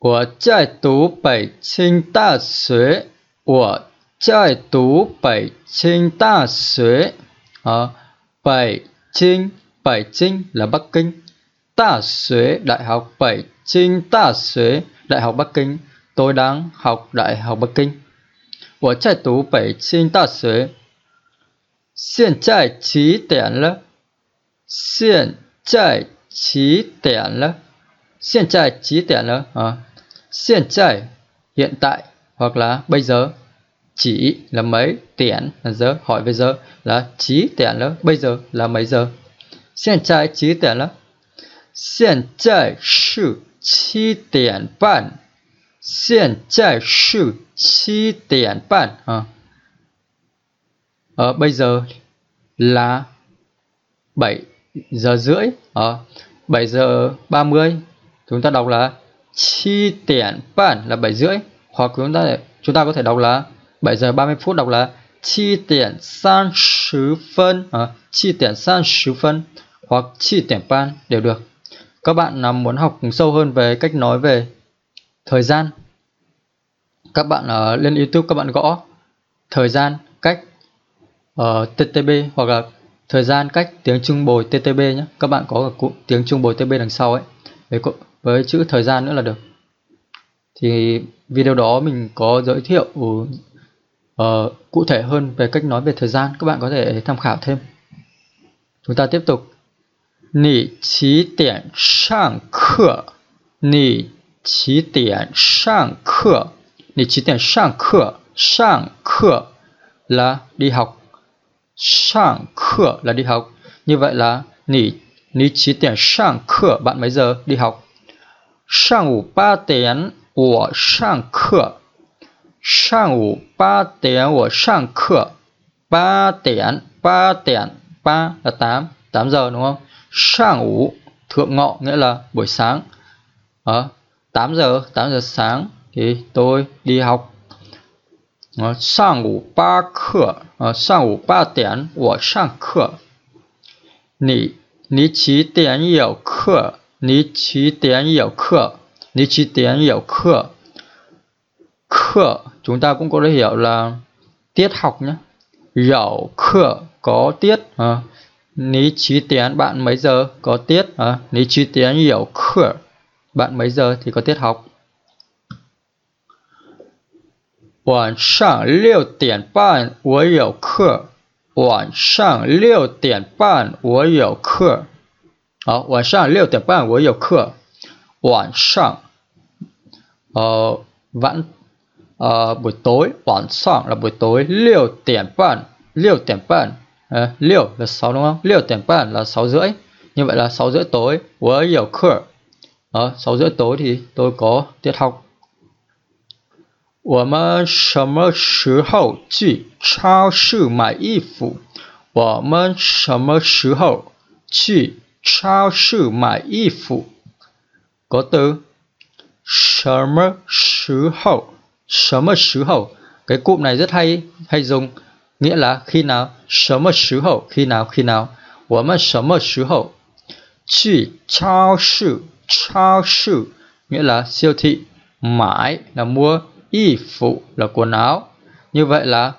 我在读北京大学。我在读北京大学。À, Bắc Kinh, Bắc Kinh là Bắc Kinh. Đại Xuế, Đại học Bắc Kinh Đại Xuế, Đại học Bắc Kinh. Tôi đang học Đại học Bắc Kinh. 我在读北京大学。现在几点了？现在几点了？现在几点了à, Xiên chảy, hiện tại hoặc là bây giờ. Chỉ là mấy, tiện là giờ, hỏi về giờ là chí tiện là bây giờ là mấy giờ. hiện tại chí tiện là. hiện tại sư chí tiện bàn. Xiên chảy sư chí tiện bàn. À. Ờ. ờ, bây giờ là 7 giờ rưỡi. Ờ, 7 giờ 30. Chúng ta đọc là chi tiễn bản là 7 rưỡi. Hoặc chúng ta chúng ta có thể đọc là 7 giờ 30 phút đọc là chi tiễn san sứ phân à, chi tiễn san sứ phân hoặc chi tiễn ban đều được. Các bạn nào muốn học sâu hơn về cách nói về thời gian các bạn uh, lên YouTube các bạn gõ thời gian cách ờ, uh, TTB hoặc là thời gian cách tiếng Trung bồi TTB nhé. Các bạn có cả cụm tiếng Trung bồi TTB đằng sau ấy. Với, với chữ thời gian nữa là được. Thì video đó mình có giới thiệu uh, cụ thể hơn về cách nói về thời gian. Các bạn có thể tham khảo thêm. Chúng ta tiếp tục. Nỉ chí điểm sang khở nỉ chí điểm sang khở nỉ chí điểm sang khở Sang khở là đi học. Sang khở là đi học. Như vậy là nỉ nỉ chí tiền sang khở bạn mấy giờ đi học? sang ủ ba tiền 我上课上午八点我上课八点八点ba là tám tám giờ đúng không sang ủ thượng ngọ nghĩa là buổi sáng ở ờ, 8 giờ 8 giờ sáng thì tôi đi học 啊，上午八课，啊，上午八点我上课。你你几点有课？ 你几点有课？你几点有课？Khở chúng ta cũng có thể hiểu là tiết học nhé. Dậu khở có tiết. À. Ní chí tiến bạn mấy giờ có tiết. À. Ní chí tiến hiểu khở bạn mấy giờ thì có tiết học. 晚上六点半我有课。晚上六点半我有课。 好，晚上六点半我有课。晚上，呃，晚，呃，不对，晚上了，不对，六点半，六点半，呃，六了，少了吗？六点半了，少了，诶，因为了少了对，我有课。啊，少了多的多搞这套。我们什么时候去超市买衣服？我们什么时候去？超市买衣服？Có từ 什么时候？什么时候？Cái cụm này rất hay hay dùng, nghĩa là khi nào? 什么时候？khi nào? khi nào? 我们什么时候去超市？超市 nghĩa là siêu thị, mãi là mua y phụ là quần áo như vậy là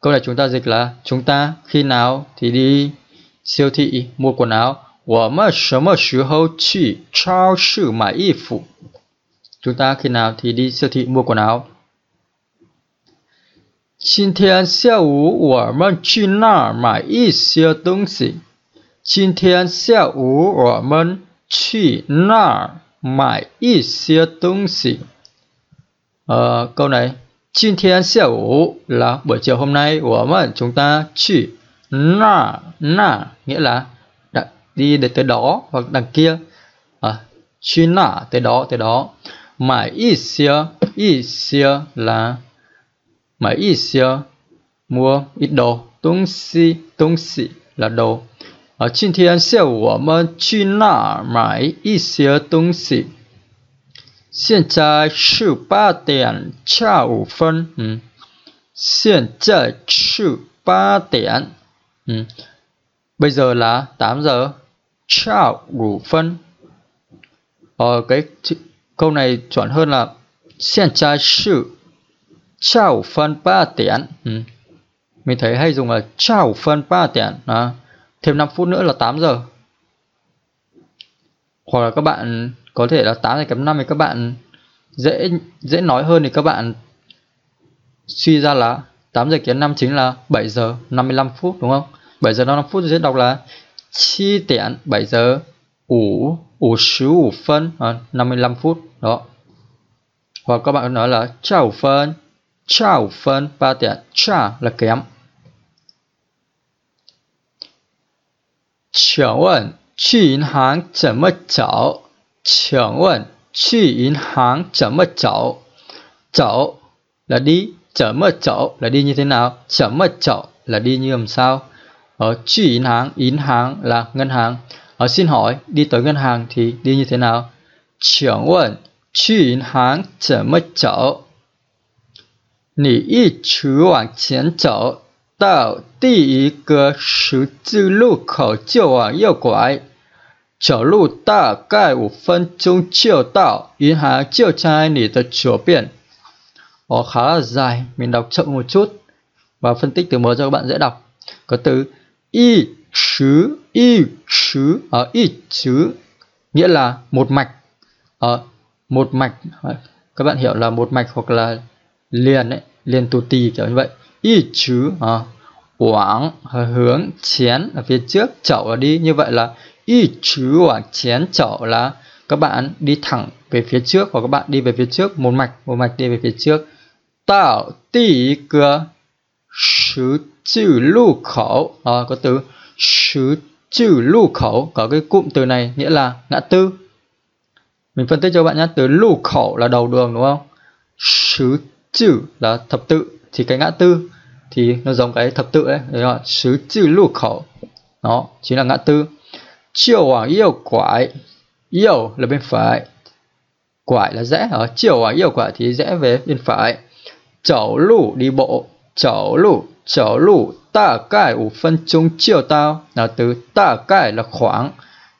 câu này chúng ta dịch là chúng ta khi nào thì đi siêu thị mua quần áo 我们什么时候去超市买衣服 chúng ta khi nào thì đi siêu thị mua quần áo 今天下午我们去那儿买一些东西。今天下午我们去那儿买一些东西。uh, câu này Chín thiên xiao ủ là buổi chiều hôm nay của mình chúng ta chỉ na na nghĩa là đặt đi để tới đó hoặc đằng kia à, chi na tới đó tới đó mà y xia y xia là mà y xia mua ít đồ tung xi tung xi là đồ ở trên thiên xiao ủ mình chi na买一些东西现在是八点下五分，嗯，现在是八点, ừ. Bây giờ là 8 giờ. Chào ngủ phân. Ờ, cái câu này chuẩn hơn là hiện tại sự chào phân ba tiền ừ. mình thấy hay dùng là chào phân ba tiền à. thêm 5 phút nữa là 8 giờ hoặc là các bạn có thể là 8 giờ kém 5 thì các bạn dễ dễ nói hơn thì các bạn suy ra là 8 giờ kém 5 chính là 7 giờ 55 phút đúng không 7 giờ 55 phút thì sẽ đọc là chi tiện 7 giờ ủ 5 55 phân à, 55 phút đó。Hoặc các bạn nói là chào phân chào phân 3 điểm chả là kém。Chẳng ơn, chi yến hàng chẳng mất chảo Chẳng ơn, chi yến hàng chẳng mất chảo Chảo là đi, chẳng mất chảo là đi như thế nào Chẳng mất chảo là đi như làm sao Ở chi yến hàng, yến hàng là ngân hàng. Ở xin hỏi, đi tới ngân hàng thì đi như thế nào? 请问去银行怎么走？你一直往前走，到第一个十字路口就往右拐。走路大概五分钟就到，银行就在你的左边。Nó khá là dài, mình đọc chậm một chút và phân tích từ mới cho các bạn dễ đọc. Có từ y chứ, y chứ, ở y chứ nghĩa là một mạch. Ở một mạch, ờ, các bạn hiểu là một mạch hoặc là liền đấy, liền tù tì kiểu như vậy. Y chứ, à, quảng hướng chén ở phía trước, chậu là đi như vậy là y chứ quảng chén chậu là các bạn đi thẳng về phía trước hoặc các bạn đi về phía trước một mạch một mạch đi về phía trước tạo tỷ cơ sứ chữ lưu khẩu à, ờ, có từ chữ chữ lưu khẩu có cái cụm từ này nghĩa là ngã tư. Mình phân tích cho bạn nhé từ lưu khẩu là đầu đường đúng không? Chữ chữ là thập tự. Thì cái ngã tư thì nó giống cái thập tự đấy đấy là chữ chữ lưu khẩu đó chính là ngã tư. Chiều hoàng yêu quải yêu là bên phải. Quải là rẽ. Ờ, Ở chiều hoàng yêu quải thì rẽ về bên phải. Chảo lũ đi bộ. chảo lụ chảo lụ ta cải ủ phân chung chiều tao là từ ta cải là khoảng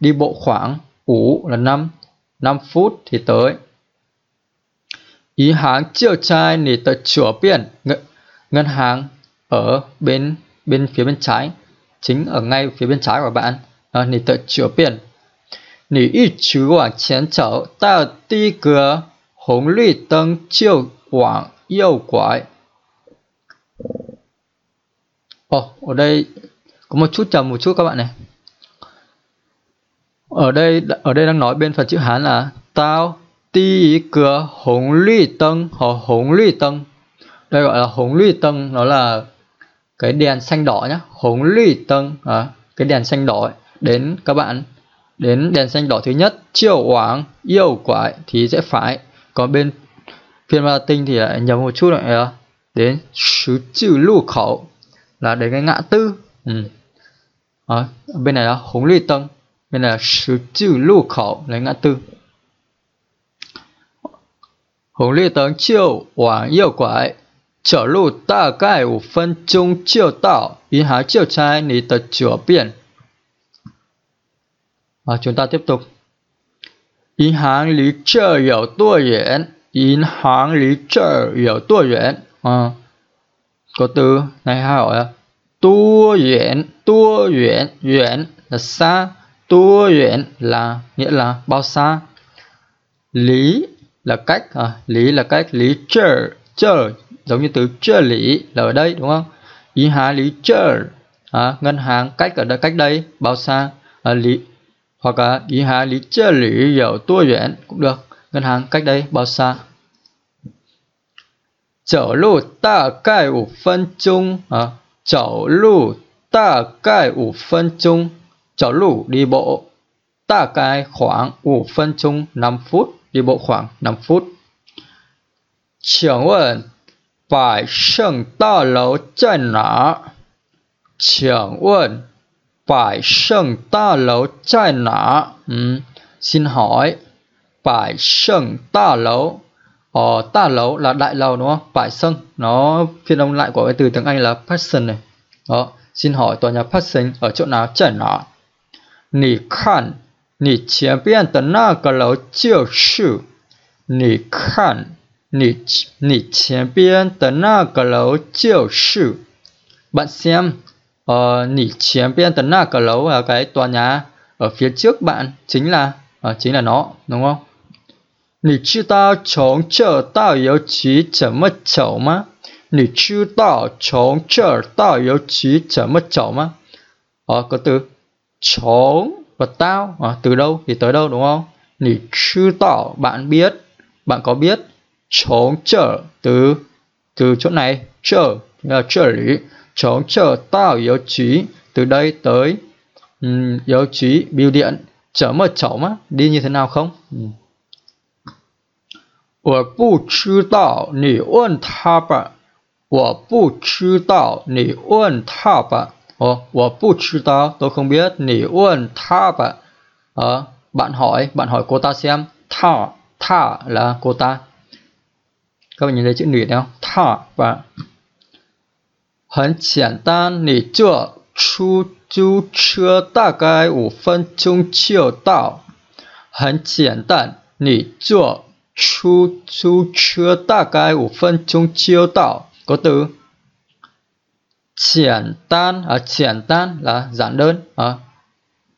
đi bộ khoảng ủ là năm năm phút thì tới ý hàng chiều trai thì tới chùa biển ngân hàng ở bên bên phía bên trái chính ở ngay phía bên trái của bạn à, 你的左边，你一直往前走，到第一个红绿灯就往右拐. Ồ, ở đây có một chút chậm một chút các bạn này. Ở đây ở đây đang nói bên phần chữ Hán là tao đi cửa hồng lụy tân hoặc hồng lụy tân. Đây gọi là hồng lụy tân, nó là cái đèn xanh đỏ nhá, hồng lụy tân à, cái đèn xanh đỏ ấy. Đến các bạn đến đèn xanh đỏ thứ nhất chiều quảng yêu quải thì sẽ phải. Còn bên phiên Latin thì lại nhầm một chút lại đến sứ chữ lưu khẩu là đến cái ngã tư ừ. Đó, bên này là hống ly tông bên này là sứ chữ lưu khẩu là ngã tư hống ly tông chiều quảng yêu quải 走路大概五分钟就到，银行就在你的左边。À, chúng ta tiếp tục.银行离这有多远？银行离这有多远？À, có từ này hai hỏi là Tua yuan, tua yuan, yuan là xa, tua yuan là nghĩa là bao xa. Lý là cách, à, lý là cách, lý chơ, chơ giống như từ chơ lý là ở đây đúng không? Ý hà lý chơ, à, ngân hàng cách ở đây cách đây bao xa? À, lý hoặc là ý hà lý chơ lý dầu tua yuan cũng được. Ngân hàng cách đây bao xa? 走路大概五分钟啊，走路大概五分钟，走路离我大概晃五分钟，南孚离步晃南孚。请问百盛大楼在哪？请问百盛大楼在哪？嗯，星海百盛大楼。Ờ, ta lầu là đại lầu đúng không? Bãi sân, nó phiên âm lại của cái từ tiếng Anh là person này. Đó, xin hỏi tòa nhà person ở chỗ nào chả nó? Nì khăn, nì chiến biên tấn nà cờ lấu chiều sư. Nì khăn, nì, nì chiến biên tấn nà cờ lấu chiều sư. Bạn xem, ờ, nì chiến biên tấn nà cờ lấu là cái tòa nhà ở phía trước bạn chính là, uh, chính là nó, đúng không? 你知道从这到邮局怎么走吗？你知道从这到邮局怎么走吗？Ờ, có từ chống và tao à, từ đâu thì tới đâu đúng không? Nì chư tỏ bạn biết bạn có biết chống trở từ từ chỗ này trở là trở lý chống trở tao yếu trí từ đây tới um, yếu trí biểu điện chở mà chậu má đi như thế nào không? Um. 我不知道，你问他吧。我不知道，你问他吧。Ồ, 我不知道, tôi không biết. Nỉ uân tha bạn. Hỏi, bạn hỏi cô ta xem. Tha, tha là cô ta. Các bạn nhìn thấy chữ nỉ không? Tha bạn. 很简单，你坐出租车大概五分钟就到。很简单，你坐出租车大概五分钟就到。có từ triển tan à, triển tan là giản đơn à,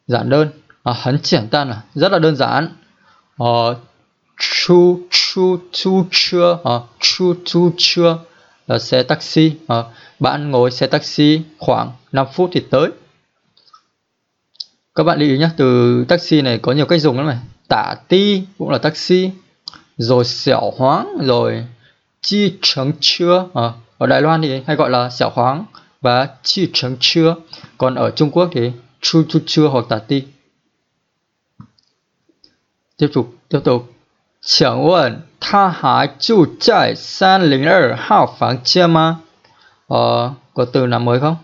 giản đơn à, hắn triển tan là rất là đơn giản ờ, chu chu chu chưa à, chu chu chưa là xe taxi à, bạn ngồi xe taxi khoảng 5 phút thì tới các bạn lưu ý nhé từ taxi này có nhiều cách dùng lắm này tả ti cũng là taxi rồi xẻo hoáng rồi chi trứng chưa à, ở Đài Loan thì hay gọi là xẻo khoáng và chi trứng chưa còn ở Trung Quốc thì chu chu chưa hoặc tà ti tiếp tục tiếp tục 请问他还住在三零二号房间吗ờ, có từ nào mới không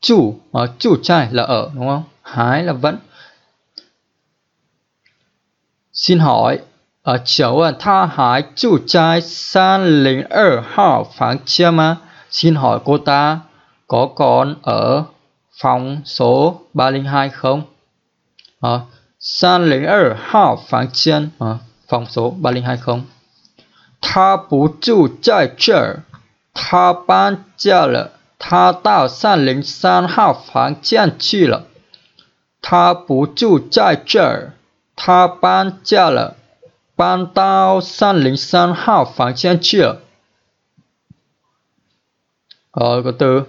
chủ ở uh, chủ trai là ở đúng không hái là vẫn xin hỏi 啊，请问他还住在三零二号房间吗？请问他他 có còn ở phòng số 302 không? 号房间啊, phòng số 302 không? 他不住在这儿，他搬家了，他到三零三号房间去了。他不住在这儿，他搬家了。搬到三零三号房间去了。Ờ, có từ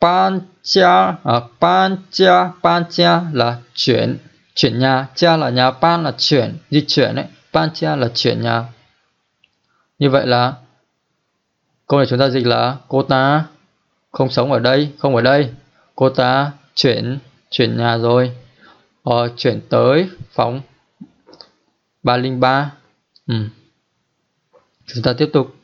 ban gia à, ban gia ban gia là chuyển chuyển nhà gia là nhà ban là chuyển di chuyển đấy ban gia là chuyển nhà như vậy là câu này chúng ta dịch là cô ta không sống ở đây không ở đây cô ta chuyển chuyển nhà rồi ờ, chuyển tới phòng 303. Ừ. Chúng ta tiếp tục.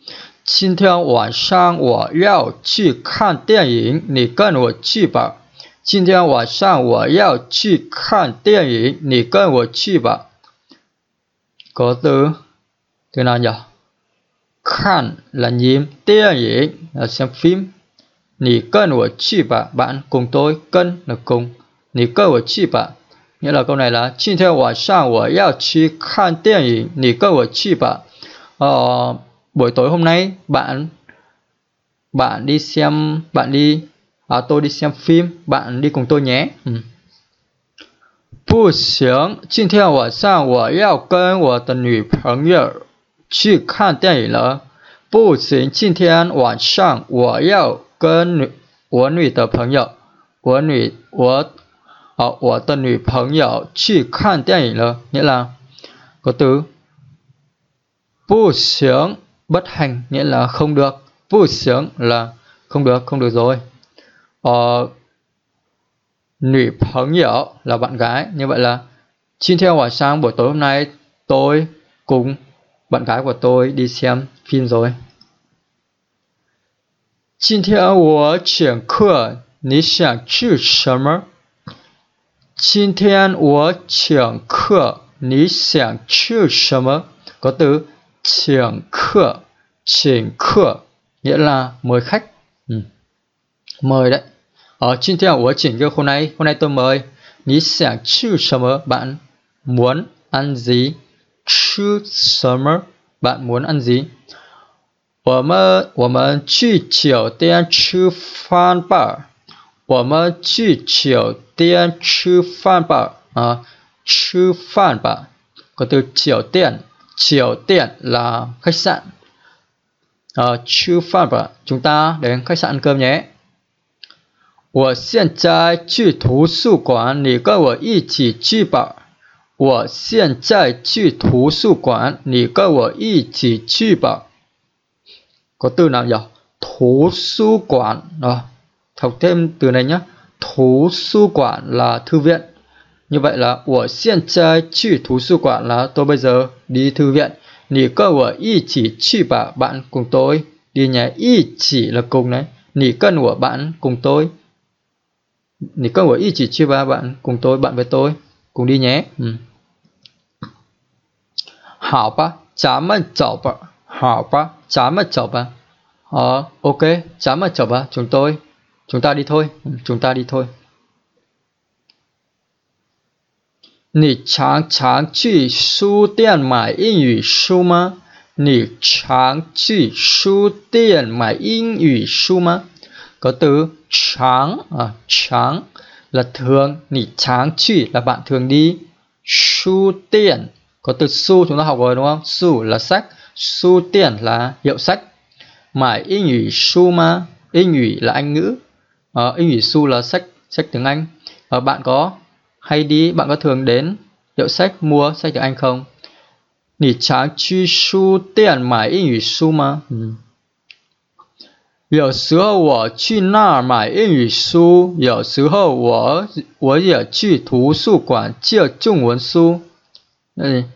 今天晚上我要去看电影，你跟我去吧。今天晚上我要去看电影，你跟我去吧。Có từ từ nào nhỉ? Khan là nhìn, điện ảnh là xem phim. Nì cân của chi bà, bạn cùng tôi, cân là cùng. Nì cân của chi bà, nghĩa là câu này là 今天晚上我要去看电影，你跟我去吧。Ờ, buổi tối hôm nay bạn bạn đi xem bạn đi à, tôi đi xem phim bạn đi cùng tôi nhé. Ừ. 不行，今天晚上我要跟我的女朋友去看电影了。不行，今天晚上我要跟女我女的朋友，我女我 Ờ, 我的女朋友去看电影了 nghĩa là có từ bu sướng bất hành nghĩa là không được bu sướng là không được không được rồi ờ, nữ 朋友 là bạn gái như vậy là xin theo晚上buổi tối hôm nay tôi cùng bạn gái của tôi đi xem phim rồi 今天我请客，你想吃什么？ 今天我请客，你想吃什么？Có từ 请客，请客 nghĩa là mời khách. Ừ. Mời đấy. Ở 今天我请客 hôm nay, hôm nay tôi mời. 你想吃什么？Bạn muốn ăn gì? 吃什么 bạn muốn ăn gì 我们我们去酒店吃饭吧我们去酒 店吃饭吧 à, 吃饭吧 có từ 酒店酒店 là khách sạn à, 吃饭吧 chúng ta đến khách sạn ăn cơm nhé 我现在去图书馆，你跟我一起去吧。我现在去图书馆，你跟我一起去吧。Có từ nào nhỉ? Thú su quản. Rồi, học thêm từ này nhé. Thú sư quản là thư viện. Như vậy là của hiện tại chỉ thú sư quản là tôi bây giờ đi thư viện. Nì cơ của y chỉ chỉ bà bạn cùng tôi. Đi nhé, y chỉ là cùng đấy. Nì cân của bạn cùng tôi. Nì cân của y chỉ chỉ bà bạn cùng tôi, bạn với tôi. Cùng đi nhé. Ừ. Hảo ba, chá mân chảo ba. Hảo ba, chá mân chảo ba. Ờ, ok, chá mân chảo ba, chúng tôi chúng ta đi thôi. Ừ, chúng ta đi thôi. 你常常去书店买英语书吗？你常去书店买英语书吗？Có từ 常 à, 常 là thường, 你常去 là bạn thường đi. Su tiền có từ su chúng ta học rồi đúng không? Su là sách, su tiền là hiệu sách. Mải英语书吗?英语là Anh ngữ. Ờ,英语su là sách sách tiếng Anh. Ờ, bạn có hay đi, bạn có thường đến hiệu sách mua sách tiếng Anh không? 你常去书店买英语书吗？嗯，有时候我去那儿买英语书，有时候我我也去图书馆借中文书。嗯，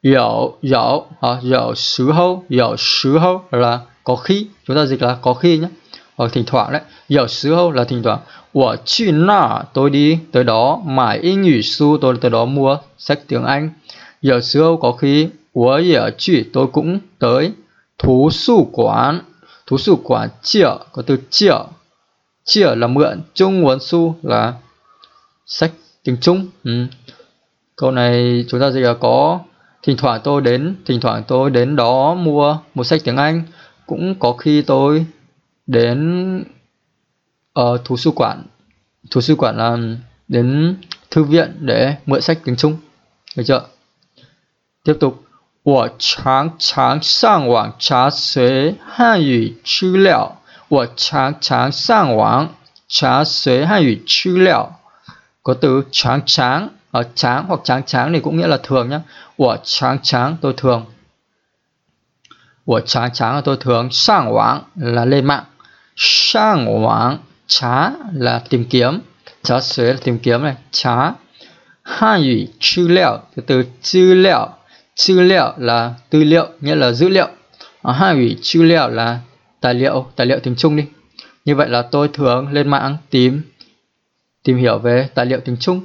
有有啊，有时候有时候 là có khi chúng ta dịch là có khi nhé hoặc thỉnh thoảng đấy giờ sư hâu là thỉnh thoảng của chi na, tôi đi tới đó mải in ngữ su tôi tới đó mua sách tiếng anh. Giờ sư hâu có khi của giờ chi, tôi cũng tới. Thú su quán, thú su quán chĩa có từ chĩa chĩa là mượn trung nguồn su là sách tiếng trung. Ừ. câu này chúng ta dịch là có, thỉnh thoảng tôi đến, thỉnh thoảng tôi đến đó mua một sách tiếng anh. Cũng có khi tôi đến ở uh,图书馆图书馆là đến thư viện để mượn sách tiếng Trung được chưa tiếp tục 我常常上网查学汉语资料。我常常上网查学汉语资料。Có từ tráng tráng ở tráng hoặc tráng tráng này cũng nghĩa là thường nhé. 我常常 tôi thường. 我常常 là tôi thường. Sang网 là lên mạng. Sang网 trá là tìm kiếm. Trá xuế là tìm kiếm này. Trá. Hàn ngữ tư liệu từ từ tư liệu. Tư liệu là tư liệu nghĩa là dữ liệu. Hàn ngữ tư liệu là tài liệu, tài liệu tiếng Trung đi. Như vậy là tôi thường lên mạng tìm tìm hiểu về tài liệu tiếng Trung.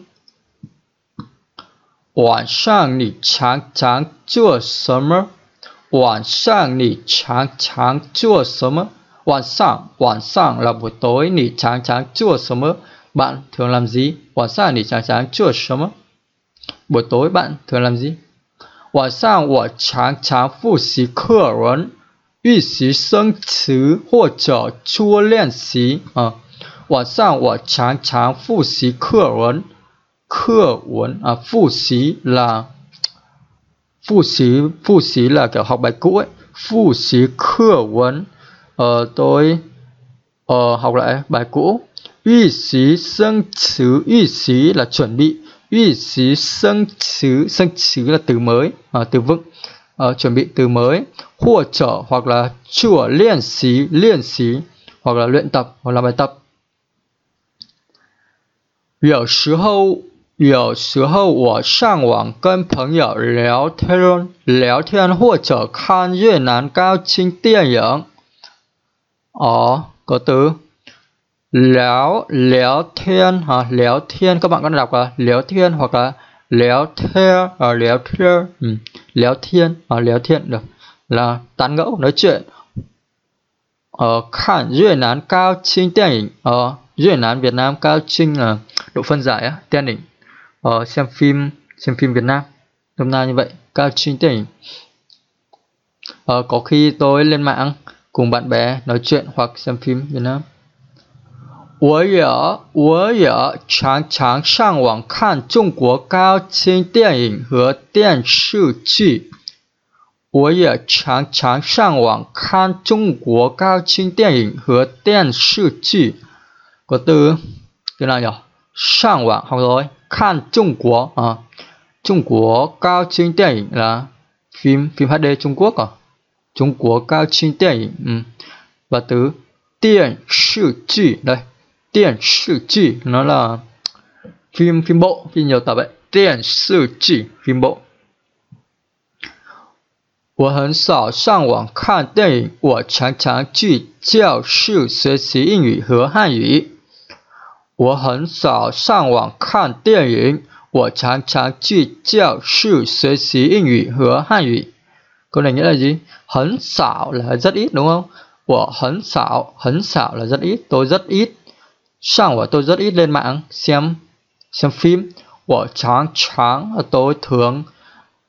晚上你常常做什么？晚上你常常做什么？ 晚上晚上 là buổi tối, 你常常做什么？Bạn thường làm gì? 晚上你常常做什么？Buổi tối bạn thường làm gì? 晚上我常常复习课文，预习生词或者做练习啊。晚上我常常复习课文。课文à, phụ xí là phụ xí phụ xí là kiểu học bài cũ ấy phụ xí khơ vấn ờ, tôi ờ, học lại bài cũ uy xí sân chữ uy xí là chuẩn bị uy xí sân chữ sân chữ là từ mới à, từ vựng ờ, chuẩn bị từ mới hoặc trở hoặc là chùa liên xí liên xí hoặc là luyện tập hoặc là bài tập 有时候有时候我上网跟朋友聊天，聊天或者看越南高清电影。 Ờ, có từ. Léo léo thiên hả? Léo thiên các bạn có đọc là léo thiên hoặc là léo theo ở à, léo theo ừ. léo thiên à, ở léo thiên được. Là tán gẫu nói chuyện. Ở khản duyên án cao trinh tiên ảnh ở ờ, duyên án Việt Nam cao trinh là độ phân giải á tiên ảnh ở ờ, xem phim xem phim Việt Nam. Hôm nay như vậy cao trinh tiên ảnh ở có khi tôi lên mạng cùng bạn bè nói chuyện hoặc xem phim Việt Nam 我也我也常常上网看中国高清电影和电视剧。我也常常上网看中国高清电影和电视剧。Có từ từ nào nhỉ? Sang网 học rồi. Khan Trung Quốc à. Trung Quốc cao清điện ảnh là phim phim HD Trung Quốc à. 中国高清电影，嗯，我得电视剧来，电视剧那那，film film，一定要打呗，电视剧 film。我很少上网看电影，我常常去教室学习英语和汉语。我很少上网看电影，我常常去教室学习英语和汉语。câu này nghĩa là gì? Hấn xảo là rất ít, đúng không? Của hấn xảo hấn xảo là rất ít, tôi rất ít. Sao của tôi rất ít lên mạng, xem xem phim. Của tráng tráng là tôi thường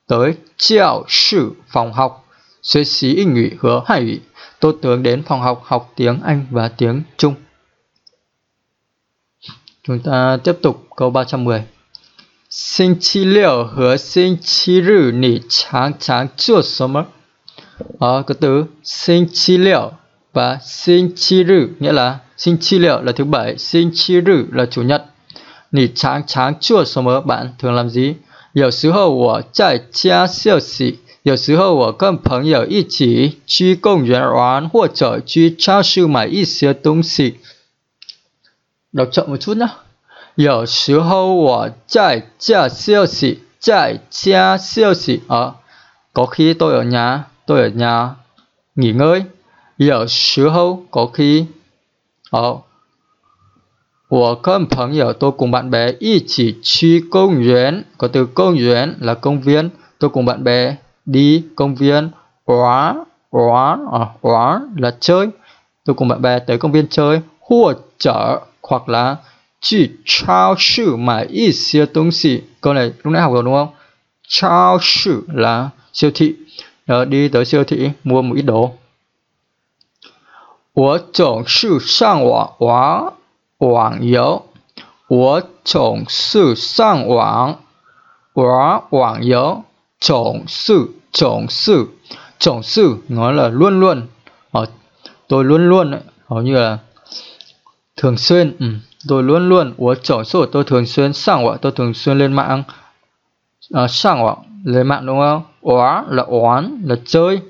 tới giáo sư phòng học suy xí Anh ngữ hứa hải ngữ tôi thường đến phòng học học tiếng Anh và tiếng Trung. Chúng ta tiếp tục câu 310星期六和星期日你常常做什么? Ở cái từ 星期六 và 星期日 nghĩa là 星期六 là thứ bảy, 星期日 là chủ nhật. 你常常做什么? Bạn thường làm gì? 有时候我在家休息，有时候我跟朋友一起去公园玩，或者去超市买一些东西。Đọc chậm một chút nhé. 有时候我在家休息，在家休息 ở có khi tôi ở nhà, tôi ở nhà nghỉ ngơi. 有时候 có khi ở 我跟朋友 tôi cùng bạn bè 一起去公园 có từ công viên là công viên tôi cùng bạn bè đi công viên玩玩 à, 玩 là chơi tôi cùng bạn bè tới công viên chơi 或者 hoặc là 去超市买一些东西 câu này lúc nãy học rồi đúng không 超市 là siêu thị Đó, đi tới siêu thị mua một ít đồ 我总是上网玩网游我总是上网玩网游总是总是总是 nói là luôn luôn ờ, tôi luôn luôn hầu như là thường xuyên ừ. tôi luôn luôn của tổng số tôi thường xuyên sang gọi tôi thường xuyên lên mạng à, sang gọi lên mạng đúng không oán là oán là chơi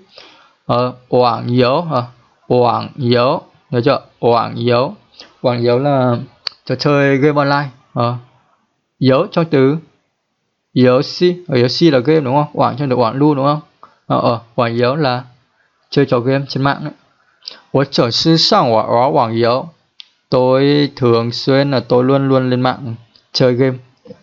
ờ, quảng yếu à, quảng yếu nhớ chưa quảng yếu quảng yếu là trò chơi game online ờ, yếu trong từ yếu si ở yếu si là game đúng không quảng trong từ quảng lưu đúng không ờ, ờ quảng yếu là chơi trò game trên mạng đấy 我总是上网玩网游 tôi thường xuyên là tôi luôn luôn lên mạng chơi game.